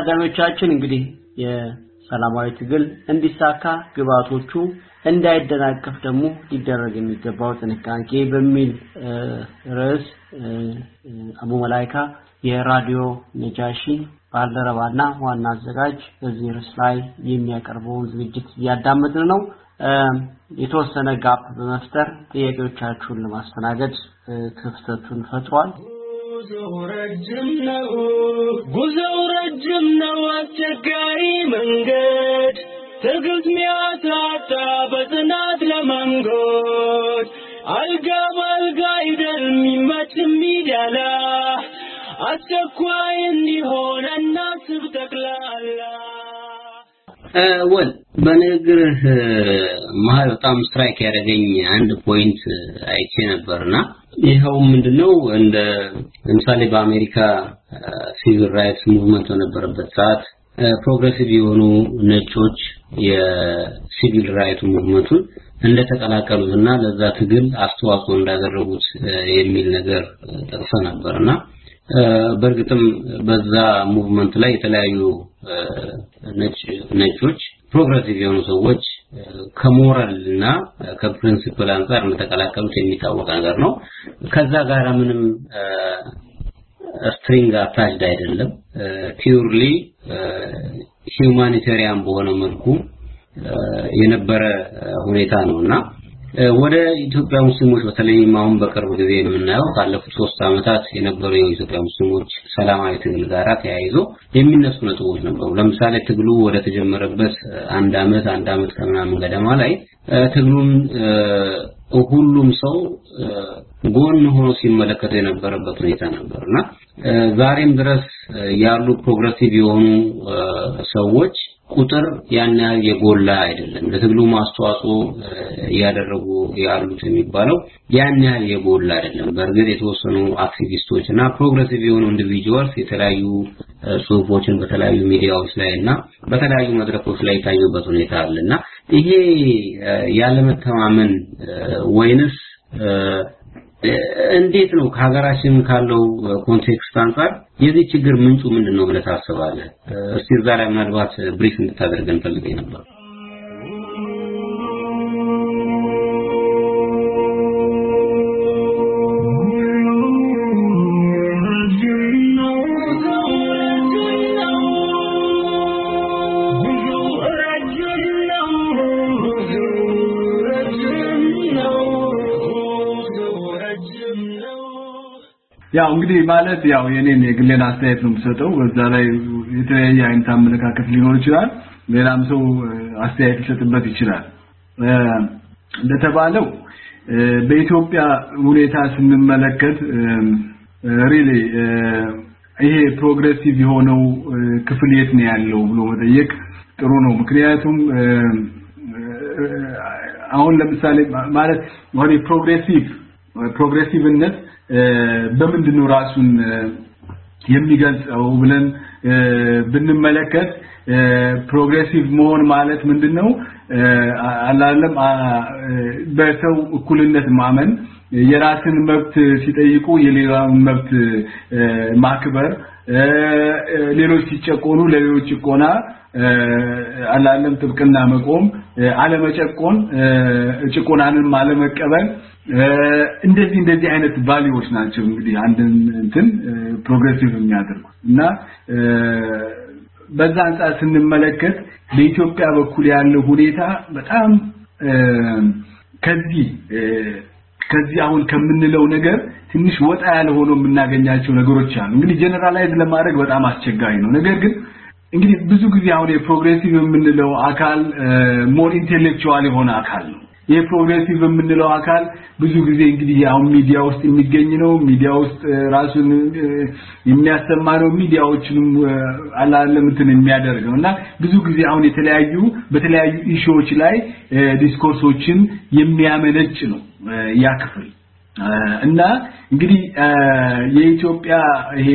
ታዳሚዎቻችን እንግዲህ የሰላማዊ ትግል እንዲሳካ ግባቶቹ እንዳይደናቀፍ ደግሞ ሊደረግ የሚገባው ጥንቃቄ በሚል ርዕስ አቡ መላይካ የራዲዮ ነጃሺ ባልደረባና ዋና አዘጋጅ በዚህ ርዕስ ላይ የሚያቀርበውን ዝግጅት እያዳመጥን ነው። የተወሰነ gap በመፍጠር ጥያቄዎቻችሁን ለማስተናገድ ክፍተቱን ፈጥሯል። ጉዞው ረጅም ነው፣ ጉዞው ረጅም ነው፣ አስቸጋሪ መንገድ ትዕግስት ሚያሳጣ በጽናት ለመንጎድ አልጋ በአልጋ አይደል የሚመች የሚደላ አስቸኳይ እንዲሆን እናስብ ጠቅላላ። well በንግግርህ መሀል በጣም strike ያደረገኝ አንድ point አይቼ ነበርና ይኸው ምንድነው? እንደ ለምሳሌ በአሜሪካ civil rights movement በነበረበት ሰዓት progressive የሆኑ ነጮች የ civil right movement ኡን እንደተቀላቀሉትና ለዛ ትግል አስተዋጽኦ እንዳደረጉት የሚል ነገር ጠቅሰ ነበርና በእርግጥም በዛ movement ላይ የተለያዩ ነጮች progressive የሆኑ ሰዎች ከሞራል እና ከ principle አንጻር እንደተቀላቀሉት የሚታወቅ ነገር ነው። ከዛ ጋር ምንም string attached አይደለም። purely humanitarian በሆነ መልኩ የነበረ ሁኔታ ነውና ወደ ኢትዮጵያ ሙስሊሞች በተለይም አሁን በቅርብ ጊዜ የምናየው ካለፉት ሶስት ዓመታት የነበሩ የኢትዮጵያ ሙስሊሞች ሰላማዊ ትግል ጋራ ተያይዞ የሚነሱ ነጥቦች ነበሩ። ለምሳሌ ትግሉ ወደ ተጀመረበት አንድ ዓመት አንድ ዓመት ከምናምን ገደማ ላይ ትግሉን ሁሉም ሰው ጎን ሆኖ ሲመለከተው የነበረበት ሁኔታ ነበርና ዛሬም ድረስ ያሉ progressive የሆኑ ሰዎች ቁጥር ያን ያህል የጎላ አይደለም። ለትግሉ ማስተዋጽኦ እያደረጉ ያሉት የሚባለው ያን ያህል የጎላ አይደለም። በእርግጥ የተወሰኑ አክቲቪስቶች እና progressive የሆኑ individuals የተለያዩ ጽሁፎችን በተለያዩ ሚዲያዎች ላይ እና በተለያዩ መድረኮች ላይ የታዩበት ሁኔታ አለ እና ይሄ ያለመተማመን ወይንስ እንዴት ነው ከሀገራችን ካለው context አንጻር የዚህ ችግር ምንጩ ምንድን ነው ብለህ ታስባለህ? እስቲ እዛ ምናልባት brief እንድታደርገን ፈልጌ ነበር። ያው እንግዲህ ማለት ያው የኔን የግሌን አስተያየት ነው የምሰጠው። በዛ ላይ የተለያየ አይነት አመለካከት ሊኖር ይችላል። ሌላም ሰው አስተያየት ሊሰጥበት ይችላል። እንደተባለው በኢትዮጵያ ሁኔታ ስንመለከት really ይሄ progressive የሆነው ክፍል የት ነው ያለው ብሎ መጠየቅ ጥሩ ነው። ምክንያቱም አሁን ለምሳሌ ማለት ወደ progressive progressive ነት በምንድን ነው ራሱን የሚገልጸው ብለን ብንመለከት progressive መሆን ማለት ምንድነው? አላለም በሰው እኩልነት ማመን የራስን መብት ሲጠይቁ የሌላውን መብት ማክበር ሌሎች ሲጨቆኑ ለሌሎች ጭቆና አላለም ጥብቅና መቆም አለመጨቆን ጭቆናንም አለመቀበል እንደዚህ እንደዚህ አይነት value ዎች ናቸው እንግዲህ አንድን እንትን progressive የሚያደርጉት እና በዛ አንጻር ስንመለከት በኢትዮጵያ በኩል ያለው ሁኔታ በጣም ከዚህ ከዚህ አሁን ከምንለው ነገር ትንሽ ወጣ ያለ ሆኖ የምናገኛቸው ነገሮች አሉ። እንግዲህ generalize ለማድረግ በጣም አስቸጋሪ ነው። ነገር ግን እንግዲህ ብዙ ጊዜ አሁን የ progressive የምንለው አካል more intellectual የሆነ አካል ነው። ይህ progressive የምንለው አካል ብዙ ጊዜ እንግዲህ አሁን ሚዲያ ውስጥ የሚገኝ ነው። ሚዲያ ውስጥ ራሱን የሚያሰማ ነው። ሚዲያዎችንም አላለም እንትን የሚያደርግ ነው እና ብዙ ጊዜ አሁን የተለያዩ በተለያዩ issue ዎች ላይ discourse ኦችን የሚያመነጭ ነው ያ ክፍል እና እንግዲህ የኢትዮጵያ ይሄ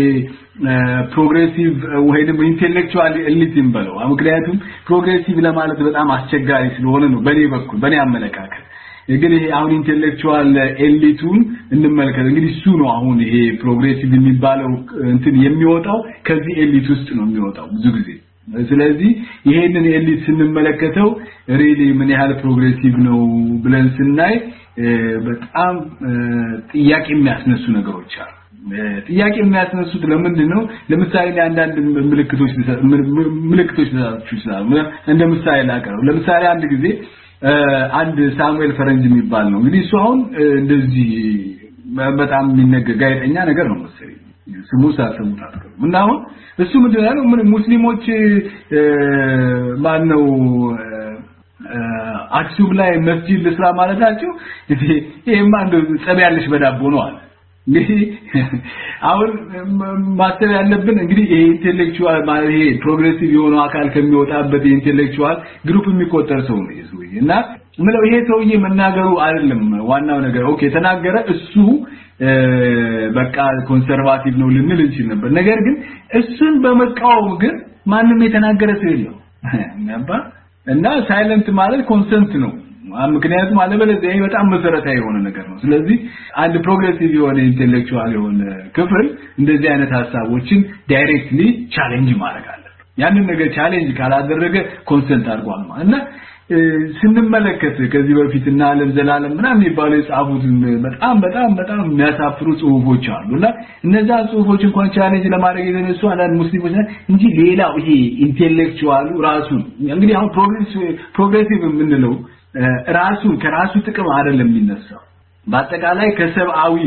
progressive ወይንም intellectual elite እንበለው ምክንያቱም progressive ለማለት በጣም አስቸጋሪ ስለሆነ ነው በኔ በኩል በኔ አመለካከት። ግን ይሄ አሁን intellectual elite ኡን እንመልከት። እንግዲህ እሱ ነው አሁን ይሄ progressive የሚባለው እንትን የሚወጣው። ከዚህ elite ውስጥ ነው የሚወጣው ብዙ ጊዜ። ስለዚህ ይሄንን elite ስንመለከተው really ምን ያህል progressive ነው ብለን ስናይ በጣም ጥያቄ የሚያስነሱ ነገሮች አሉ ጥያቄ የሚያስነሱት ለምንድን ነው ለምሳሌ አንዳንድ ምልክቶች ምልክቶች ልሰጣችሁ ይችላሉ። እንደ ምሳሌ ላቀርብ። ለምሳሌ አንድ ጊዜ አንድ ሳሙኤል ፈረንጅ የሚባል ነው። እንግዲህ እሱ አሁን እንደዚህ በጣም የሚነገር ጋዜጠኛ ነገር ነው መሰለኝ። ስሙ ሳሰሙት አትቀሩም እና አሁን እሱ ምንድን ነው ምን ሙስሊሞች ማን ነው አክሱም ላይ መስጂድ ልስራ ማለታቸው ይሄማ እንደው ጸብ ያለሽ በዳቦ ነው አለ እንግዲህ አሁን ማሰብ ያለብን እንግዲህ ይሄ intellectual ማለት ይሄ progressive የሆነው አካል ከሚወጣበት የ intellectual group የሚቆጠር ሰው ነው ይሄ እና ምለው ይሄ ሰውዬ መናገሩ አይደለም ዋናው ነገር። OK ተናገረ እሱ በቃ conservative ነው ልንል እንችል ነበር። ነገር ግን እሱን በመቃወም ግን ማንም የተናገረ ሰው የለው እና silent ማለት consent ነው ምክንያቱም አለበለዚያ በጣም መሰረታዊ የሆነ ነገር ነው። ስለዚህ አንድ progressive የሆነ intellectual የሆነ ክፍል እንደዚህ አይነት ሀሳቦችን directly challenge ማድረግ አለበት። ያንን ነገር challenge ካላደረገ consent አድርጓል እና ስንመለከት ከዚህ በፊት እና አለም ዘላለም ምናምን የሚባሉ የጻፉትን በጣም በጣም በጣም የሚያሳፍሩ ጽሁፎች አሉ እና እነዛ ጽሁፎች እንኳን challenge ለማድረግ የተነሱ አንዳንድ ሙስሊሞች እንጂ ሌላው ይሄ intellectual ኡ ራሱን እንግዲህ አሁን progressive የምንለው ራሱን ከራሱ ጥቅም አይደለም የሚነሳው። በአጠቃላይ ከሰብአዊ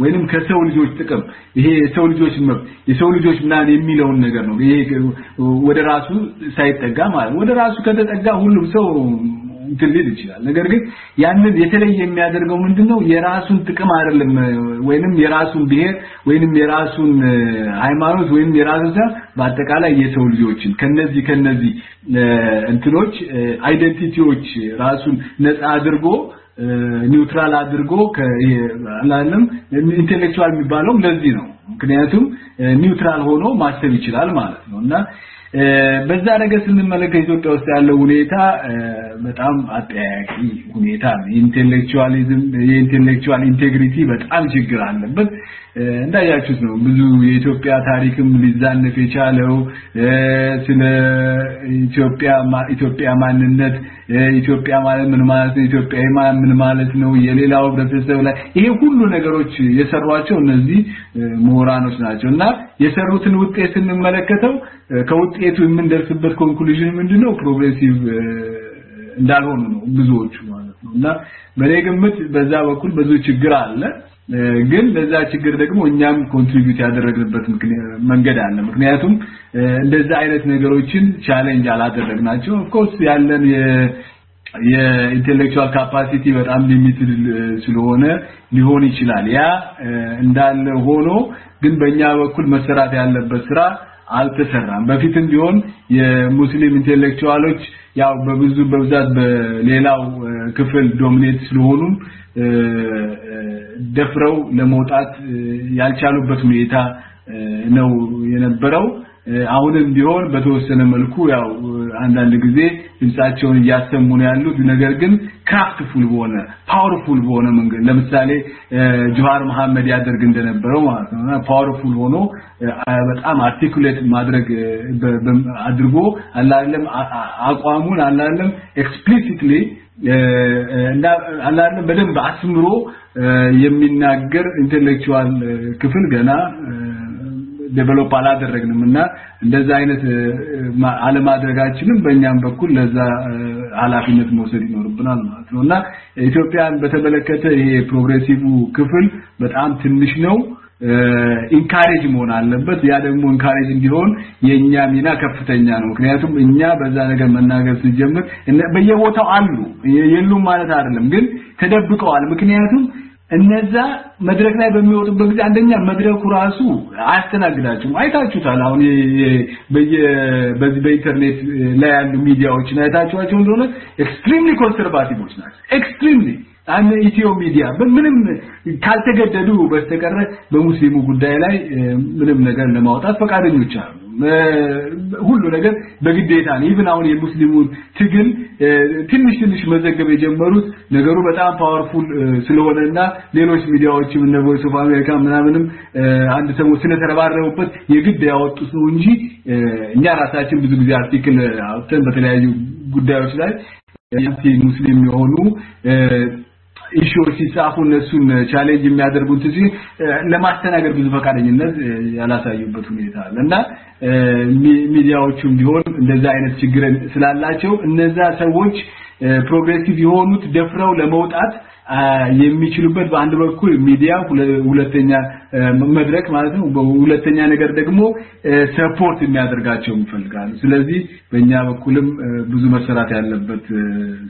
ወይንም ከሰው ልጆች ጥቅም ይሄ የሰው ልጆች መብት የሰው ልጆች ምናምን የሚለውን ነገር ነው። ይሄ ወደ ራሱ ሳይጠጋ ማለት ወደ ራሱ ከተጠጋ ሁሉም ሰው እንትን ሊል ይችላል። ነገር ግን ያንን የተለየ የሚያደርገው ምንድነው? የራሱን ጥቅም አይደለም ወይንም የራሱን ብሔር ወይንም የራሱን ሃይማኖት ወይንም የራሱን በአጠቃላይ የሰው ልጆችን ከነዚህ ከነዚህ እንትኖች identity ዎች ራሱን ነፃ አድርጎ neutral አድርጎ ከአላለም intellectual የሚባለው ለዚህ ነው። ምክንያቱም neutral ሆኖ ማሰብ ይችላል ማለት ነው። እና በዛ ነገር ስንመለከት ኢትዮጵያ ውስጥ ያለው ሁኔታ በጣም አጠያያቂ ሁኔታ ነው። intellectualism የ intellectual integrity በጣም ችግር አለበት እንዳያችሁት ነው ብዙ የኢትዮጵያ ታሪክም ሊዛነፍ የቻለው። ስለ ኢትዮጵያ ኢትዮጵያ ማንነት ኢትዮጵያ ማለት ምን ማለት ነው? ኢትዮጵያዊ ምን ማለት ነው? የሌላው ህብረተሰብ ላይ ይሄ ሁሉ ነገሮች የሰሯቸው እነዚህ ምሁራኖች ናቸው። እና የሰሩትን ውጤት ስንመለከተው ከውጤቱ የምንደርስበት conclusion ምንድነው? progressive እንዳልሆኑ ነው ብዙዎቹ ማለት ነው። እና በኔ ግምት በዛ በኩል ብዙ ችግር አለ ግን ለዛ ችግር ደግሞ እኛም contribute ያደረግንበት መንገድ አለ። ምክንያቱም እንደዛ አይነት ነገሮችን challenge አላደረግናቸው። of course ያለን የ intellectual capacity በጣም limited ስለሆነ ሊሆን ይችላል። ያ እንዳለ ሆኖ ግን በእኛ በኩል መሰራት ያለበት ስራ አልተሰራም። በፊትም ቢሆን የሙስሊም intellectual ኦች ያው በብዙ በብዛት በሌላው ክፍል dominate ስለሆኑ ደፍረው ለመውጣት ያልቻሉበት ሁኔታ ነው የነበረው። አሁንም ቢሆን በተወሰነ መልኩ ያው አንዳንድ ጊዜ ድምጻቸውን እያሰሙ ነው ያሉት። ነገር ግን craftful በሆነ powerful በሆነ መንገድ ለምሳሌ ጆሃር መሐመድ ያደርግ እንደነበረው ማለት ነው። powerful ሆኖ በጣም articulate ማድረግ አድርጎ አላለም አቋሙን አላለም explicitly እና አላለም በደንብ አስምሮ የሚናገር intellectual ክፍል ገና develop አላደረግንም እና እንደዛ አይነት አለማድረጋችንም በእኛም በኩል ለዛ ኃላፊነት መውሰድ ይኖርብናል ማለት ነው እና ኢትዮጵያን በተመለከተ ይሄ progressive ክፍል በጣም ትንሽ ነው encourage መሆን አለበት። ያ ደግሞ encourage እንዲሆን የኛ ሚና ከፍተኛ ነው። ምክንያቱም እኛ በዛ ነገር መናገር ስንጀምር በየቦታው አሉ። የሉም ማለት አይደለም ግን ተደብቀዋል። ምክንያቱም እነዛ መድረክ ላይ በሚወጡበት ጊዜ አንደኛ መድረኩ ራሱ አያስተናግዳቸውም። አይታችሁታል አሁን በየ በዚህ በኢንተርኔት ላይ ያሉ ሚዲያዎችን አይታችኋቸው እንደሆነ extremely conservative ኦች ናቸው። extremely አንድ ኢትዮ ሚዲያ ምንም ካልተገደዱ በስተቀረ በሙስሊሙ ጉዳይ ላይ ምንም ነገር ለማውጣት ፈቃደኞች አይደሉ። ሁሉ ነገር በግዴታ ነው። even አሁን የሙስሊሙን ትግል ትንሽ ትንሽ መዘገብ የጀመሩት ነገሩ በጣም powerful ስለሆነና ሌሎች ሚዲያዎችም እነ ቮይስ ኦፍ አሜሪካ ምናምንም አንድ ሰሞን ስለተረባረቡበት የግድ ያወጡት ነው እንጂ እኛ ራሳችን ብዙ ጊዜ article አውጥተን በተለያዩ ጉዳዮች ላይ ሙስሊም የሆኑ issue ዎች ሲጻፉ እነሱን challenge የሚያደርጉት እዚህ ለማስተናገድ ብዙ ፈቃደኝነት ያላሳዩበት ሁኔታ አለ። እና ሚዲያዎቹም ቢሆን እንደዛ አይነት ችግር ስላላቸው እነዛ ሰዎች progressive የሆኑት ደፍረው ለመውጣት የሚችሉበት በአንድ በኩል ሚዲያ ሁለተኛ መድረክ ማለት ነው። ሁለተኛ ነገር ደግሞ support የሚያደርጋቸው ይፈልጋሉ ስለዚህ በእኛ በኩልም ብዙ መሰራት ያለበት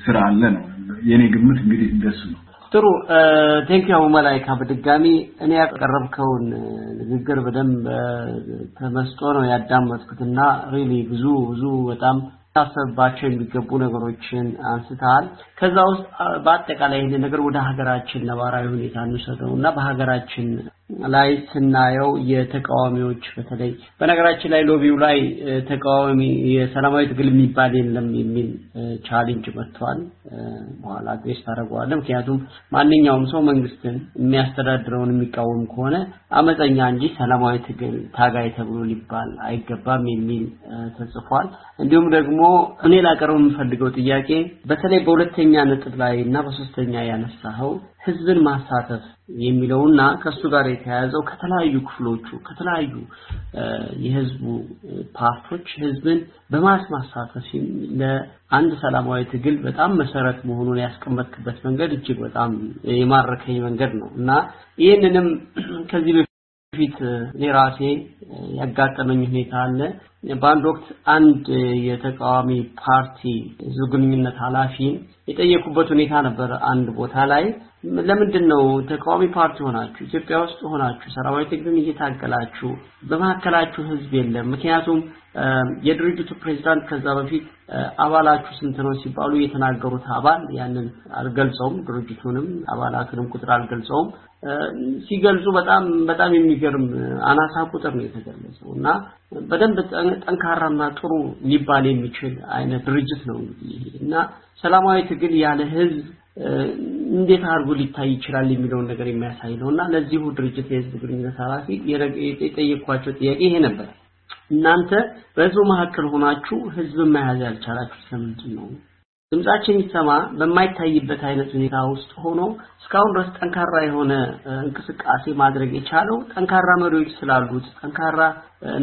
ስራ አለ ነው የኔ ግምት እንግዲህ እንደሱ ነው። ጥሩ። thank you መላይካ። በድጋሚ እኔ ያቀረብከውን ንግግር በደንብ ተመስጦ ነው ያዳመጥኩትና really ብዙ ብዙ በጣም ሊታሰብባቸው የሚገቡ ነገሮችን አንስተሃል። ከዛ ውስጥ በአጠቃላይ ይህን ነገር ወደ ሀገራችን ነባራዊ ሁኔታ እንውሰደው እና በሀገራችን ላይ ስናየው የተቃዋሚዎች በተለይ በነገራችን ላይ lobby ው ላይ ተቃዋሚ የሰላማዊ ትግል የሚባል የለም የሚል challenge መጥቷል። በኋላ address ታደርገዋለህ። ምክንያቱም ማንኛውም ሰው መንግስትን የሚያስተዳድረውን የሚቃወም ከሆነ አመፀኛ እንጂ ሰላማዊ ትግል ታጋይ ተብሎ ሊባል አይገባም የሚል ተጽፏል። እንዲሁም ደግሞ እኔ ላቀርበው የምፈልገው ጥያቄ በተለይ በሁለተኛ ነጥብ ላይ እና በሶስተኛ ያነሳኸው ህዝብን ማሳተፍ የሚለውና ከሱ ጋር የተያያዘው ከተለያዩ ክፍሎቹ ከተለያዩ የህዝቡ ፓርቶች ህዝብን በማስ ማሳተፍ ለአንድ ሰላማዊ ትግል በጣም መሰረት መሆኑን ያስቀመጥክበት መንገድ እጅግ በጣም የማረከኝ መንገድ ነው እና ይህንንም ከዚህ በፊት እኔ ራሴ ያጋጠመኝ ሁኔታ አለ። በአንድ ወቅት አንድ የተቃዋሚ ፓርቲ ህዝብ ግንኙነት ኃላፊ የጠየቁበት ሁኔታ ነበር። አንድ ቦታ ላይ ለምንድን ነው ተቃዋሚ ፓርቲ ሆናችሁ ኢትዮጵያ ውስጥ ሆናችሁ ሰራዊት ትግልን እየታገላችሁ በመካከላችሁ ህዝብ የለም? ምክንያቱም የድርጅቱ ፕሬዝዳንት ከዛ በፊት አባላችሁ ስንት ነው ሲባሉ የተናገሩት አባል ያንን አልገልጸውም ድርጅቱንም አባላቱንም ቁጥር አልገልጸውም። ሲገልጹ በጣም በጣም የሚገርም አናሳ ቁጥር ነው የተገለጸው እና በደንብ ጠንካራና ጥሩ ሊባል የሚችል አይነት ድርጅት ነው እንግዲህ እና ሰላማዊ ትግል ያለ ህዝብ እንዴት አድርጎ ሊታይ ይችላል የሚለውን ነገር የሚያሳይ ነው። እና ለዚሁ ድርጅት የህዝብ ግንኙነት ኃላፊ የጠየኳቸው ጥያቄ ይሄ ነበር። እናንተ በህዝቡ መካከል ሆናችሁ ህዝብን መያዝ ያልቻላችሁ ስለምንድን ነው ድምጻችን ይሰማ በማይታይበት አይነት ሁኔታ ውስጥ ሆኖ እስካሁን ድረስ ጠንካራ የሆነ እንቅስቃሴ ማድረግ የቻለው ጠንካራ መሪዎች ስላሉት ጠንካራ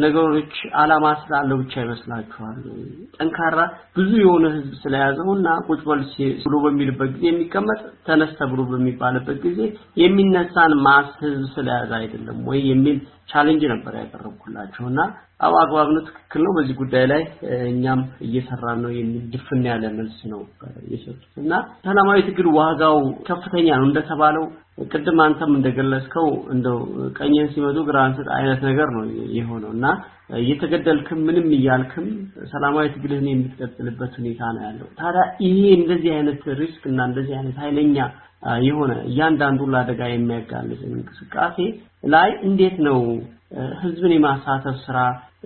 ነገሮች አላማ ስላለው ብቻ ይመስላችኋል? ጠንካራ ብዙ የሆነ ህዝብ ስለያዘውና ቁጭ በል ብሎ በሚልበት ጊዜ የሚቀመጥ ተነስ ተብሎ በሚባልበት ጊዜ የሚነሳን mass ህዝብ ስለያዘ አይደለም ወይ? የሚል challenge ነበር ያቀረብኩላቸው እና አግባብ ነው ትክክል ነው። በዚህ ጉዳይ ላይ እኛም እየሰራን ነው የሚል ድፍን ያለ መልስ ነው የሰጡት እና ሰላማዊ ትግል ዋጋው ከፍተኛ ነው እንደተባለው ቅድም አንተም እንደገለጽከው እንደው ቀኝን ሲመቱ ግራን አይነት ነገር ነው የሆነው እና እየተገደልክም ምንም እያልክም ሰላማዊ ትግልህን የምትቀጥልበት ሁኔታ ነው ያለው። ታዲያ ይሄ እንደዚህ አይነት risk እና እንደዚህ አይነት ኃይለኛ የሆነ እያንዳንዱን ለአደጋ የሚያጋልጥ እንቅስቃሴ ላይ እንዴት ነው ህዝብን የማሳተፍ ስራ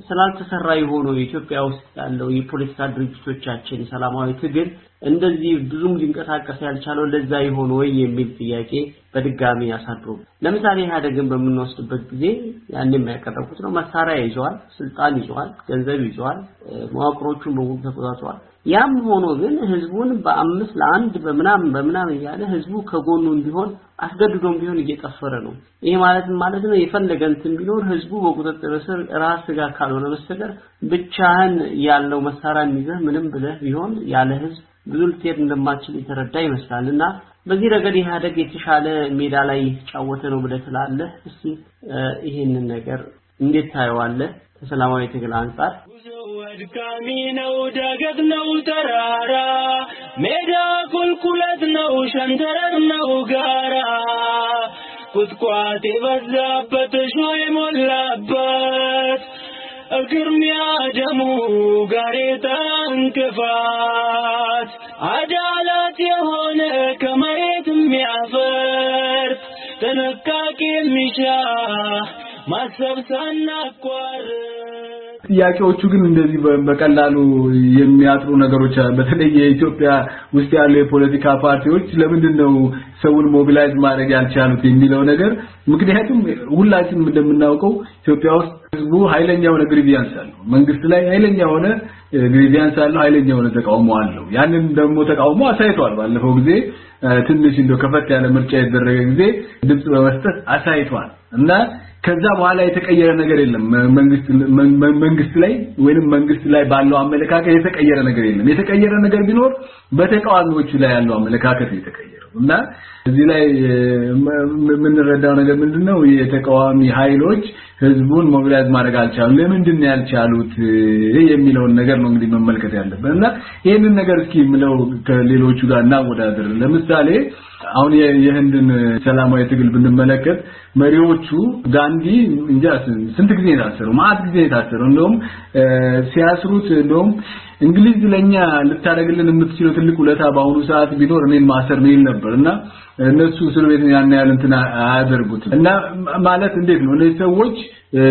ስላልተሰራ የሆነው ኢትዮጵያ ውስጥ ያለው የፖለቲካ ድርጅቶቻችን ሰላማዊ ትግል እንደዚህ ብዙም ሊንቀሳቀስ ያልቻለው ለዛ ይሆን ወይ የሚል ጥያቄ በድጋሚ ያሳድሩ ለምሳሌ ኢህአደግን በምንወስድበት ጊዜ ያን የሚያቀረቡት ነው መሳሪያ ይዘዋል ስልጣን ይዘዋል ገንዘብ ይዘዋል መዋቅሮቹን በሙሉ ተቆጣጥረዋል። ያም ሆኖ ግን ህዝቡን በአምስት ለአንድ በምናምን በምናምን እያለ ህዝቡ ከጎኑ እንዲሆን አስገድዶም ቢሆን እየጠፈረ ነው። ይሄ ማለት ማለት ነው? የፈለገ እንትን ቢኖር ህዝቡ በቁጥጥር ስር ራስ ጋር ካልሆነ በስተቀር ብቻህን ያለው መሳሪያ ይዘህ ምንም ብለህ ቢሆን ያለ ህዝብ ብዙ ልትሄድ እንደማትችል የተረዳ ይመስላል። በዚህ ረገድ ኢህአደግ የተሻለ ሜዳ ላይ የተጫወተ ነው ብለህ ትላለህ? እስቲ ይሄንን ነገር እንዴት ታየዋለህ? ከሰላማዊ ትግል አንጻር። አድካሚ ነው ዳገት ነው ተራራ ሜዳ ቁልቁለት ነው ሸንተረር ነው ጋራ ቁጥቋጥ የበዛበት እሾህ የሞላበት እግርሚያ ደሙ ጋሬጣ እንቅፋት አዳላት የሆነ ከመሬት የሚያፈርስ ጥንቃቄ የሚሻ ማሰብ ሳናቋርጥ ጥያቄዎቹ ግን እንደዚህ በቀላሉ የሚያጥሩ ነገሮች በተለይ የኢትዮጵያ ውስጥ ያሉ የፖለቲካ ፓርቲዎች ለምንድን ነው ሰውን ሞቢላይዝ ማድረግ ያልቻሉት የሚለው ነገር? ምክንያቱም ሁላችንም እንደምናውቀው ኢትዮጵያ ውስጥ ህዝቡ ኃይለኛ የሆነ ግሪቪያንስ አለው። መንግስት ላይ ኃይለኛ የሆነ ግሪቪያንስ አለው ኃይለኛ የሆነ ተቃውሞ አለው። ያንን ደግሞ ተቃውሞ አሳይቷል። ባለፈው ጊዜ ትንሽ እንደው ከፈት ያለ ምርጫ የተደረገ ጊዜ ድምጽ በመስጠት አሳይቷል። እና ከዛ በኋላ የተቀየረ ነገር የለም። መንግስት መንግስት ላይ ወይንም መንግስት ላይ ባለው አመለካከት የተቀየረ ነገር የለም። የተቀየረ ነገር ቢኖር በተቃዋሚዎቹ ላይ ያለው አመለካከት የተቀየረው እና እዚህ ላይ የምንረዳው ነገር ምንድነው? የተቃዋሚ ኃይሎች ህዝቡን mobilize ማድረግ አልቻሉም። ለምንድን ያልቻሉት? የሚለውን ነገር ነው እንግዲህ መመልከት ያለበት እና ይህንን ነገር እስኪ ምለው ከሌሎቹ ጋር እናወዳድር ለምሳሌ አሁን የህንድን ሰላማዊ ትግል ብንመለከት መሪዎቹ ጋንዲ እንጃ ስንት ጊዜ የታሰሩ? ማአት ጊዜ የታሰሩ? እንደውም ሲያስሩት እንደውም እንግሊዝ ለኛ ልታደርግልን የምትችለው ትልቅ ውለታ በአሁኑ ሰዓት ቢኖር እኔን ማሰር ነው ነበር እና እነሱ እስር ቤት ያን ያህል እንትን አያደርጉትም። እና ማለት እንዴት ነው? እነዚህ ሰዎች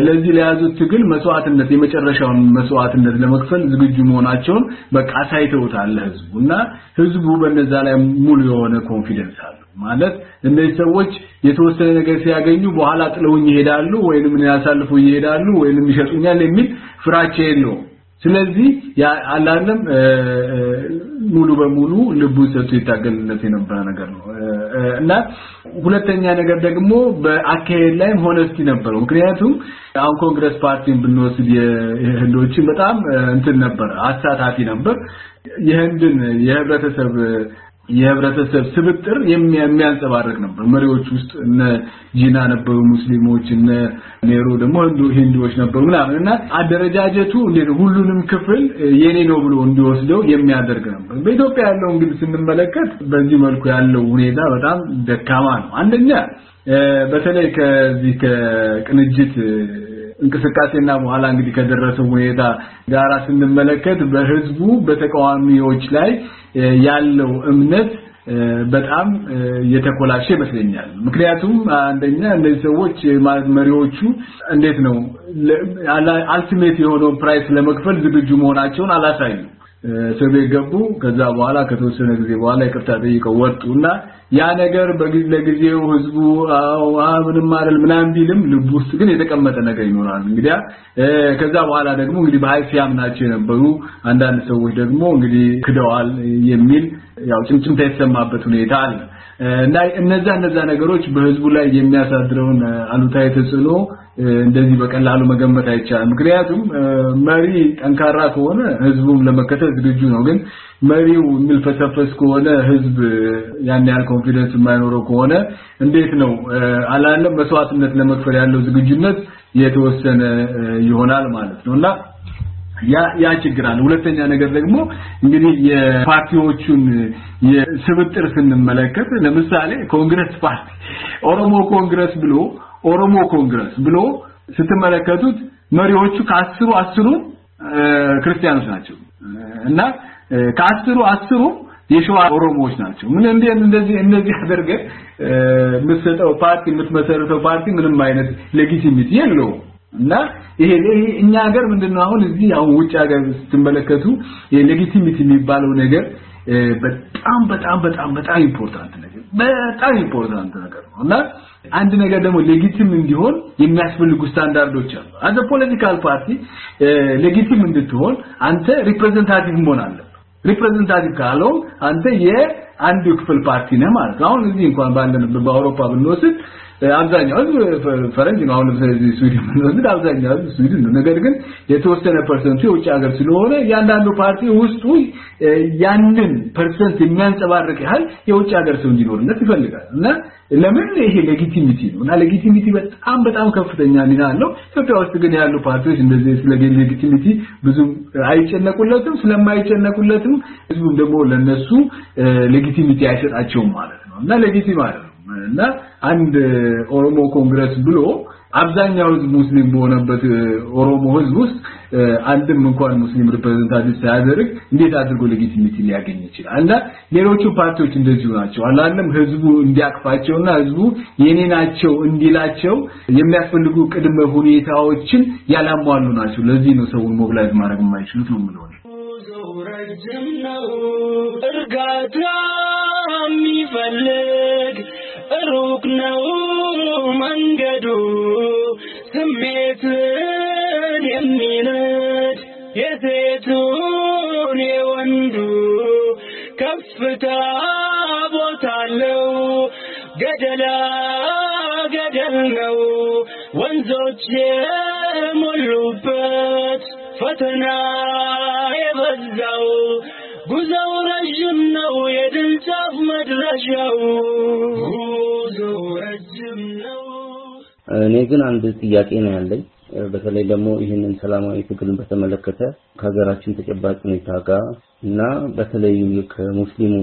ለዚህ ለያዙት ትግል መስዋዕትነት የመጨረሻውን መስዋዕትነት ለመክፈል ዝግጁ መሆናቸውን በቃ አሳይተውታል ህዝቡ እና ህዝቡ በነዛ ላይ ሙሉ የሆነ confidence አለው። ማለት እነዚህ ሰዎች የተወሰነ ነገር ሲያገኙ በኋላ ጥለውኝ ይሄዳሉ ወይንም ያሳልፉ ይሄዳሉ ወይንም ይሸጡኛል የሚል ፍራቻ የለውም ስለዚህ አላለም ሙሉ በሙሉ ልቡን ሰጥቶ ይታገልለት የነበረ ነገር ነው። እና ሁለተኛ ነገር ደግሞ በአካሄድ ላይም ሆነስቲ ነበረው። ምክንያቱም አሁን ኮንግረስ ፓርቲን ብንወስድ የህንዶችን በጣም እንትን ነበር አሳታፊ ነበር። የህንድን የህብረተሰብ የህብረተሰብ ስብጥር የሚያንጸባርቅ ነበር። መሪዎች ውስጥ እነ ጂና ነበሩ ሙስሊሞች እነ ኔሮ ደግሞ ሂንዱዎች ነበሩ ምናምን እና አደረጃጀቱ ሁሉንም ክፍል የኔ ነው ብሎ እንዲወስደው የሚያደርግ ነበር። በኢትዮጵያ ያለው እንግዲህ ስንመለከት በዚህ መልኩ ያለው ሁኔታ በጣም ደካማ ነው። አንደኛ በተለይ ከዚህ ከቅንጅት እንቅስቃሴና በኋላ እንግዲህ ከደረሰው ሁኔታ ጋራ ስንመለከት በህዝቡ በተቃዋሚዎች ላይ ያለው እምነት በጣም የተኮላሸ ይመስለኛል። ምክንያቱም አንደኛ እነዚህ ሰዎች መሪዎቹ እንዴት ነው ultimate የሆነውን price ለመክፈል ዝግጁ መሆናቸውን አላሳዩ እስር ቤት ገቡ። ከዛ በኋላ ከተወሰነ ጊዜ በኋላ ይቅርታ ጠይቀው ወጡና ያ ነገር ለጊዜው ህዝቡ ምንም አይደል ምናምን ቢልም ልብ ውስጥ ግን የተቀመጠ ነገር ይኖራል። እንግዲህ ከዛ በኋላ ደግሞ እንግዲህ በኃይል ሲያምናቸው የነበሩ አንዳንድ ሰዎች ደግሞ እንግዲህ ክደዋል የሚል ያው ጭምጭምታ የተሰማበት ሁኔታ አለ። እና እነዛ እነዛ ነገሮች በህዝቡ ላይ የሚያሳድረውን አሉታዊ ተጽዕኖ እንደዚህ በቀላሉ መገመት አይቻልም። ምክንያቱም መሪ ጠንካራ ከሆነ ህዝቡም ለመከተል ዝግጁ ነው። ግን መሪው የሚልፈሰፈስ ከሆነ ህዝብ ያን ያህል confidence የማይኖረው ከሆነ እንዴት ነው? አላለም መስዋዕትነት ለመክፈል ያለው ዝግጁነት የተወሰነ ይሆናል ማለት ነውና ያ ያ ችግር አለ። ሁለተኛ ነገር ደግሞ እንግዲህ የፓርቲዎቹን የስብጥር ስንመለከት ለምሳሌ ኮንግረስ ፓርቲ ኦሮሞ ኮንግረስ ብሎ ኦሮሞ ኮንግረስ ብሎ ስትመለከቱት መሪዎቹ ከአስሩ አስሩ ክርስቲያኖች ናቸው። እና ከአስሩ አስሩ የሸዋ ኦሮሞዎች ናቸው። ምን እንደ እንደዚህ እንደዚህ አደርገ የምትሰጠው ፓርቲ የምትመሰርተው ፓርቲ ምንም አይነት legitimacy የለውም። እና ይሄ እኛ ሀገር ምንድነው? አሁን እዚህ አሁን ውጭ ሀገር ስትመለከቱ የ legitimacy የሚባለው ነገር በጣም በጣም በጣም በጣም important ነገር በጣም important ነገር ነው እና አንድ ነገር ደግሞ legitimate እንዲሆን የሚያስፈልጉ ስታንዳርዶች አሉ። አንተ political party legitimate እንድትሆን አንተ representative መሆን አለበት representative ካለው አንተ የአንድ ክፍል ፓርቲ ነህ ማለት ነው። አሁን እዚህ እንኳን ባለንበት በአውሮፓ ብንወስድ አብዛኛው ህዝብ ፈረንጅ ነው አሁን ለምሳሌ ስዊድን ብንወስድ አብዛኛው ስዊድን ነው። ነገር ግን የተወሰነ percent ኡ የውጭ ሀገር ስለሆነ ያንዳንዱ ፓርቲ ውስጡ ያንን percent የሚያንጸባርቅ ያህል የውጭ ሀገር ሰው እንዲኖርበት ይፈልጋል። እና ለምን ይሄ legitimacy ነው? እና legitimacy በጣም በጣም ከፍተኛ ሚና አለው። ኢትዮጵያ ውስጥ ግን ያሉ ፓርቲዎች እንደዚህ ስለ legitimacy ብዙ አይጨነቁለትም ስለማይጨነቁለትም ህዝቡም ደግሞ ለነሱ legitimacy አይሰጣቸውም ማለት ነው። እና legitimate አይደለም እና አንድ ኦሮሞ ኮንግረስ ብሎ አብዛኛው ህዝብ ሙስሊም በሆነበት ኦሮሞ ህዝብ ውስጥ አንድም እንኳን ሙስሊም representative ሳያደርግ እንዴት አድርጎ legitimacy ሊያገኝ ይችላል? እና ሌሎቹ ፓርቲዎች እንደዚሁ ናቸው። አላለም ህዝቡ እንዲያቅፋቸውና ህዝቡ የኔ ናቸው እንዲላቸው የሚያስፈልጉ ቅድመ ሁኔታዎችን ያላሟሉ ናቸው። ለዚህ ነው ሰውን mobilize ማድረግ የማይችሉት ነው የምለው። እርጋታ የሚፈልግ ሩቅ ነው መንገዱ ስሜትን የሚነድ የሴቱን የወንዱ ከፍታ ቦታ አለው። ገደላ ገደል ነው ወንዞች የሞሉበት ፈተና የበዛው ጉዞው ረዥም ነው የድል ጫፍ መድረሻው። ጉዞው ረጅም ነው። እኔ ግን አንድ ጥያቄ ነው ያለኝ። በተለይ ደግሞ ይህንን ሰላማዊ ትግልን በተመለከተ ከሀገራችን ተጨባጭ ሁኔታ ጋር እና በተለይ ከሙስሊሙ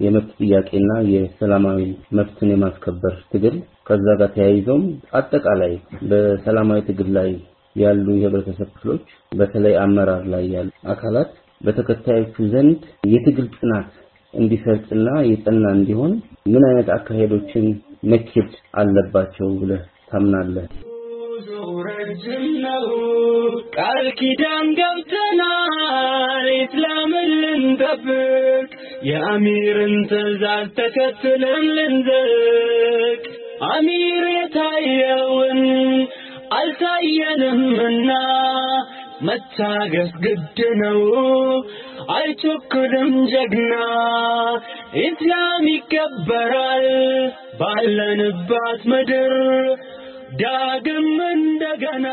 የመብት ጥያቄና የሰላማዊ መብትን የማስከበር ትግል ከዛ ጋር ተያይዞም አጠቃላይ በሰላማዊ ትግል ላይ ያሉ የህብረተሰብ ክፍሎች በተለይ አመራር ላይ ያሉ አካላት በተከታዮቹ ዘንድ የትግል ጽናት እንዲሰርጽና የጸና እንዲሆን ምን አይነት አካሄዶችን መኬድ አለባቸው ብለህ ታምናለህ? ቃል ኪዳን ገብተናል ኢስላምን ልንጠብቅ የአሚርን ትእዛዝ ተከትለን ልንዘቅ አሚር የታየውን አልታየንምና መታገስ ግድ ነው። አይቸኩልም ጀግና ኢስላም ይከበራል። ባለንባት ምድር ዳግም እንደገና